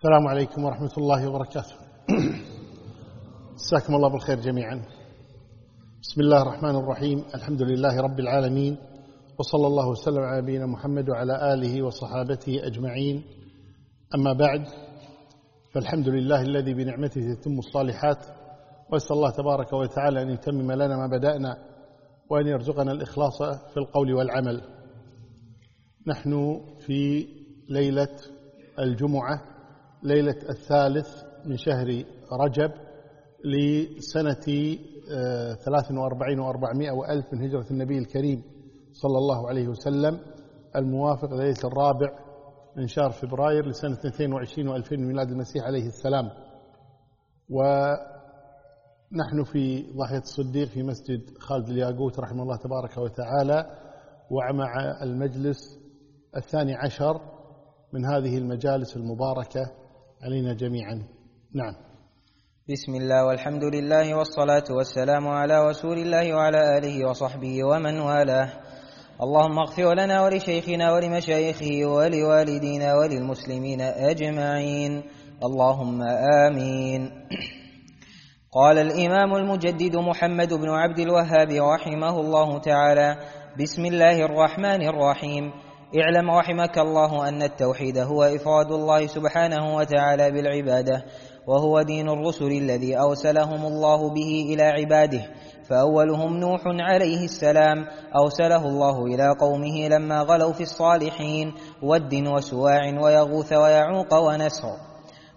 السلام عليكم ورحمة الله وبركاته. مساكم الله بالخير جميعا. بسم الله الرحمن الرحيم. الحمد لله رب العالمين. وصلى الله وسلم على نبينا محمد وعلى آله وصحابته أجمعين. أما بعد فالحمد لله الذي بنعمته تتم الصالحات وأسأل الله تبارك وتعالى أن يتمم لنا ما بدأنا وأن يرزقنا الإخلاص في القول والعمل. نحن في ليلة الجمعة ليلة الثالث من شهر رجب لسنة آه، ثلاث وأربعين وأربعمائة وألف من هجرة النبي الكريم صلى الله عليه وسلم الموافق ليلة الرابع من شهر فبراير لسنة 22 و2000 من ميلاد المسيح عليه السلام. ونحن في ضاحية الصديق في مسجد خالد الياقوت رحمه الله تبارك وتعالى ومع المجلس الثاني عشر من هذه المجالس المباركة علينا جميعا. نعم. بسم الله والحمد لله والصلاة والسلام على رسول الله وعلى آله وصحبه ومن والاه. اللهم اغفر لنا ولشيخنا ولمشايخه ولوالدينا وللمسلمين أجمعين. اللهم آمين. قال الإمام المجدد محمد بن عبد الوهاب رحمه الله تعالى بسم الله الرحمن الرحيم. اعلم رحمك الله أن التوحيد هو إفراد الله سبحانه وتعالى بالعبادة وهو دين الرسل الذي أرسلهم الله به إلى عباده فأولهم نوح عليه السلام أرسله الله إلى قومه لما غلوا في الصالحين ود وسواع ويغوث ويعوق ونسر.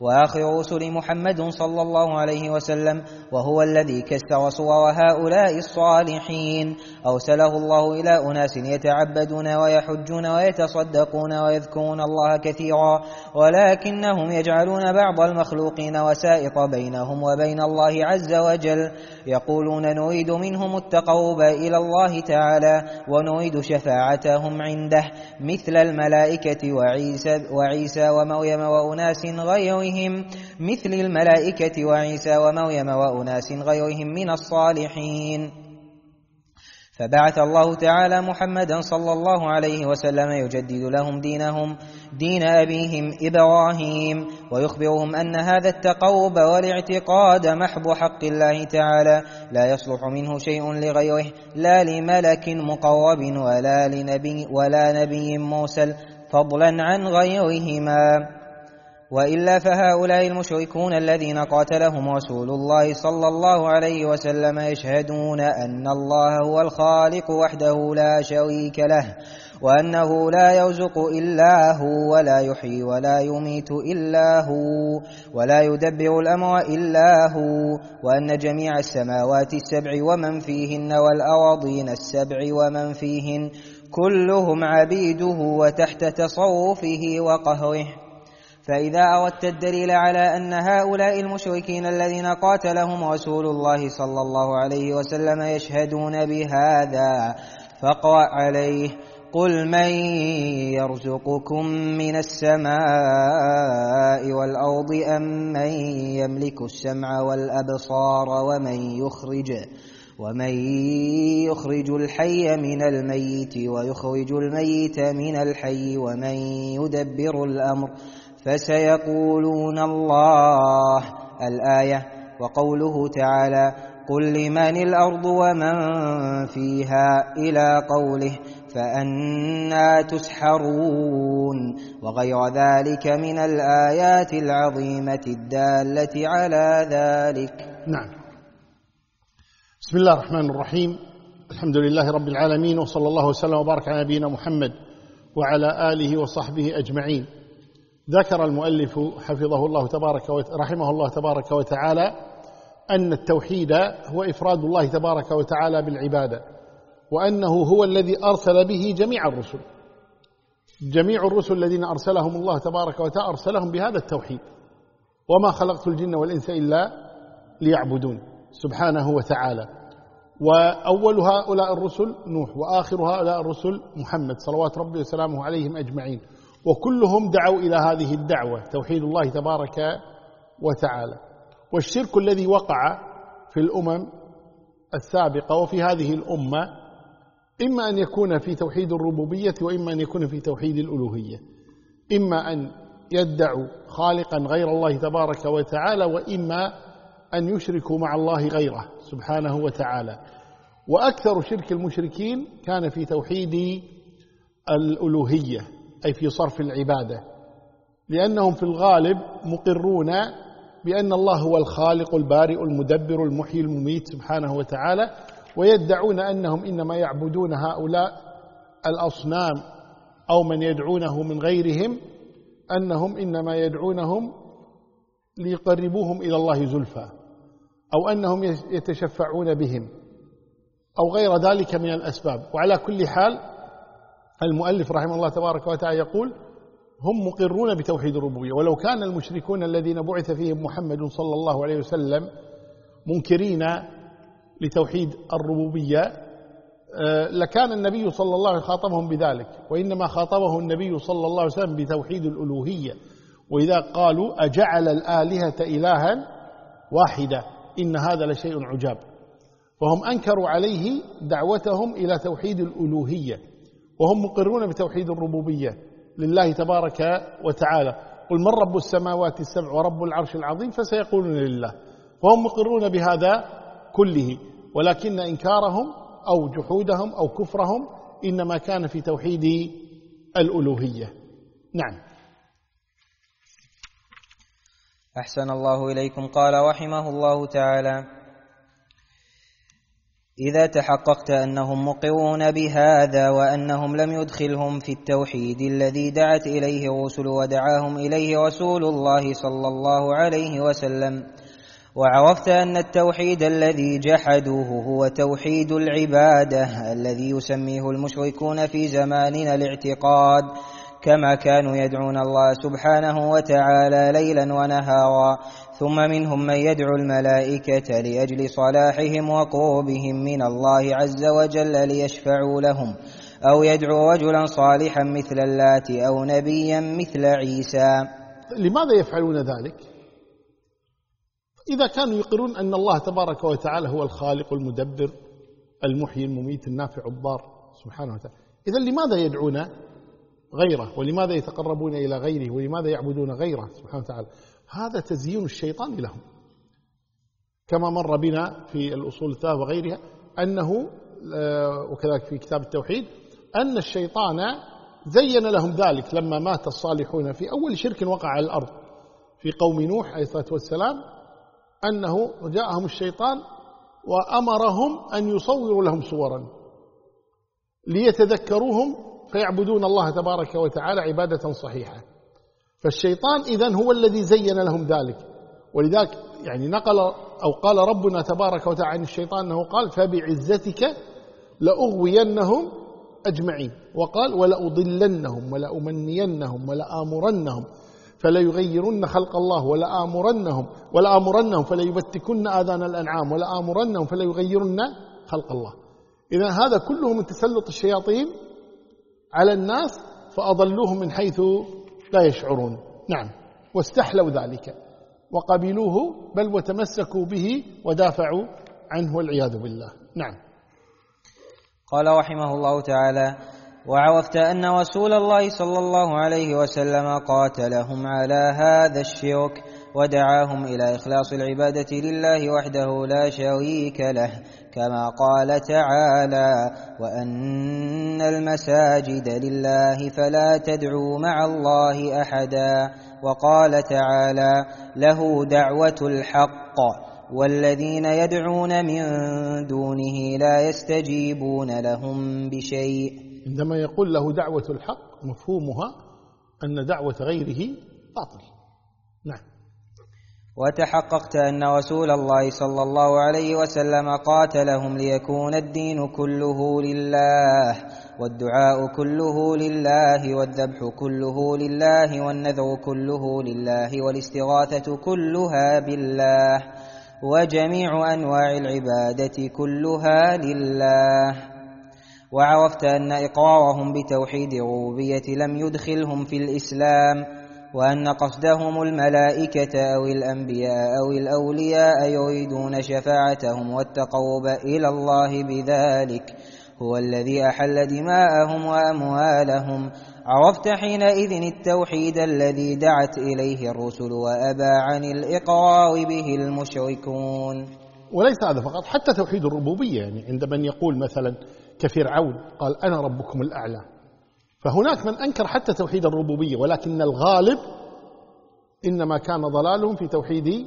وآخر رسل محمد صلى الله عليه وسلم وهو الذي كسر صور هؤلاء الصالحين. أرسله الله إلى أناس يتعبدون ويحجون ويتصدقون ويذكرون الله كثيرا ولكنهم يجعلون بعض المخلوقين وسائط بينهم وبين الله عز وجل. يقولون نريد منهم التقرب إلى الله تعالى ونريد شفاعتهم عنده مثل الملائكة وعيسى, وعيسى ومريم وأناس غيرهم مثل الملائكة وعيسى ومريم وأناس غيرهم من الصالحين. فبعث الله تعالى محمدا صلى الله عليه وسلم يجدد لهم دينهم دين أبيهم إبراهيم. ويخبرهم أن هذا التقرب والاعتقاد محض حق الله تعالى. لا يصلح منه شيء لغيره لا لملك مقرب ولا لنبي ولا نبي موسل فضلا عن غيرهما. وإلا فهؤلاء المشركون الذين قاتلهم رسول الله صلى الله عليه وسلم يشهدون أن الله هو الخالق وحده لا شريك له وأنه لا يرزق إلا هو ولا يحيي ولا يميت إلا هو ولا يدبر الأمر إلا هو وأن جميع السماوات السبع ومن فيهن والأراضين السبع ومن فيهن كلهم عبيده وتحت تصرفه وقهره. فإذا أردت الدليل على أن هؤلاء المشركين الذين قاتلهم رسول الله صلى الله عليه وسلم يشهدون بهذا فاقرأ عليه. قل من يرزقكم من السماء والأرض أم من يملك السمع والأبصار ومن يخرج ومن يخرج الحي من الميت ويخرج الميت من الحي ومن يدبر الأمر؟ فسيقولون الله الآية وقوله تعالى قل لمن الأرض ومن فيها إلى قوله فأنا تسحرون وغير ذلك من الآيات العظيمة الدالة على ذلك. نعم. بسم الله الرحمن الرحيم. الحمد لله رب العالمين وصلى الله وسلم وبارك على نبينا محمد وعلى آله وصحبه أجمعين. ذكر المؤلف حفظه الله تبارك رحمه الله تبارك وتعالى أن التوحيد هو إفراد الله تبارك وتعالى بالعبادة وأنه هو الذي أرسل به جميع الرسل. جميع الرسل الذين أرسلهم الله تبارك وتعالى أرسلهم بهذا التوحيد. وما خلقت الجن والإنس إلا ليعبدون سبحانه وتعالى. وأول هؤلاء الرسل نوح وآخر هؤلاء الرسل محمد صلوات ربي وسلامه عليهم أجمعين. وكلهم دعوا إلى هذه الدعوة توحيد الله تبارك وتعالى. والشرك الذي وقع في الأمم السابقة وفي هذه الأمة إما أن يكون في توحيد الربوبية وإما أن يكون في توحيد الألوهية. إما أن يدعوا خالقا غير الله تبارك وتعالى وإما أن يشركوا مع الله غيره سبحانه وتعالى. وأكثر شرك المشركين كان في توحيد الألوهية. أي في صرف العبادة. لأنهم في الغالب مقرون بأن الله هو الخالق البارئ المدبر المحيي المميت سبحانه وتعالى ويدعون أنهم إنما يعبدون هؤلاء الأصنام أو من يدعونه من غيرهم أنهم إنما يدعونهم ليقربوهم إلى الله زلفى أو أنهم يتشفعون بهم أو غير ذلك من الأسباب. وعلى كل حال المؤلف رحمه الله تبارك وتعالى يقول هم مقرون بتوحيد الربوبية ولو كان المشركون الذين بعث فيهم محمد صلى الله عليه وسلم منكرين لتوحيد الربوبية آه، لكان النبي صلى الله عليه وسلم خاطبهم بذلك وإنما خاطبه النبي صلى الله عليه وسلم بتوحيد الألوهية وإذا قالوا أجعل الآلهة إلها واحدة إن هذا لشيء عجاب. فهم أنكروا عليه دعوتهم إلى توحيد الألوهية. وهم مقرون بتوحيد الربوبية لله تبارك وتعالى. قل من رب السماوات السبع ورب العرش العظيم فسيقولون لله. وهم مقرون بهذا كله ولكن إنكارهم أو جحودهم أو كفرهم إنما كان في توحيد الألوهية. نعم. أحسن الله إليكم. قال رحمه الله تعالى إذا تحققت أنهم مقرون بهذا وأنهم لم يدخلهم في التوحيد الذي دعت إليه الرسل ودعاهم إليه رسول الله صلى الله عليه وسلم وعرفت أن التوحيد الذي جحدوه هو توحيد العبادة الذي يسميه المشركون في زماننا الاعتقاد كما كانوا يدعون الله سبحانه وتعالى ليلا ونهارا. ثم منهم من يدعو الملائكة لأجل صلاحهم وقربهم من الله عز وجل ليشفعوا لهم. أو يدعو رجلا صالحا مثل اللات أو نبيا مثل عيسى. لماذا يفعلون ذلك؟ إذا كانوا يقرون أن الله تبارك وتعالى هو الخالق المدبر المحيي المميت النافع الضار سبحانه وتعالى. إذا لماذا يدعون غيره ولماذا يتقربون إلى غيره؟ ولماذا يعبدون غيره؟ سبحانه وتعالى. هذا تزيين الشيطان لهم. كما مر بنا في الأصول الثلاثة وغيرها أنه آه، وكذلك في كتاب التوحيد أن الشيطان زين لهم ذلك لما مات الصالحون في أول شرك وقع على الأرض. في قوم نوح عليه الصلاة والسلام أنه جاءهم الشيطان وأمرهم أن يصوروا لهم صورا ليتذكروهم فيعبدون الله تبارك وتعالى عبادة صحيحة. فالشيطان إذن هو الذي زين لهم ذلك. ولذلك يعني نقل أو قال ربنا تبارك وتعالى عن الشيطان أنه قال فبعزتك لأغوينهم أجمعين. وقال ولأضلنهم ولأمنينهم ولآمرنهم فليغيرن خلق الله ولآمرنهم ولآمرنهم فليبتكن آذان الأنعام ولآمرنهم فليغيرن خلق الله. إذا هذا كله من تسلط الشياطين على الناس فأضلوهم من حيث لا يشعرون. نعم. واستحلوا ذلك. وقبلوه بل وتمسكوا به ودافعوا عنه والعياذ بالله. نعم. قال رحمه الله تعالى وعرفت أن رسول الله صلى الله عليه وسلم قاتلهم على هذا الشرك ودعاهم إلى إخلاص العبادة لله وحده لا شريك له كما قال تعالى وأن المساجد لله فلا تدعوا مع الله أحدا وقال تعالى له دعوة الحق والذين يدعون من دونه لا يستجيبون لهم بشيء عندما يقول له دعوة الحق مفهومها أن دعوة غيره باطل. نعم. وتحققت أن رسول الله صلى الله عليه وسلم قاتلهم ليكون الدين كله لله والدعاء كله لله والذبح كله لله والنذر كله لله والاستغاثة كلها بالله وجميع أنواع العبادة كلها لله. وعرفت أن إقرارهم بتوحيد الربوبية لم يدخلهم في الإسلام وأن قصدهم الملائكة أو الأنبياء أو الأولياء يريدون شفاعتهم والتقرب إلى الله بذلك هو الذي أحل دماءهم وأموالهم. عرفت حينئذ التوحيد الذي دعت إليه الرسل وأبى عن الإقرار به المشركون. وليس هذا فقط حتى توحيد الربوبية يعني عند من يقول مثلا كفرعون قال أنا ربكم الأعلى. فهناك من أنكر حتى توحيد الربوبية ولكن الغالب إنما كان ضلالهم في توحيد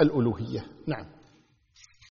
الألوهية. نعم.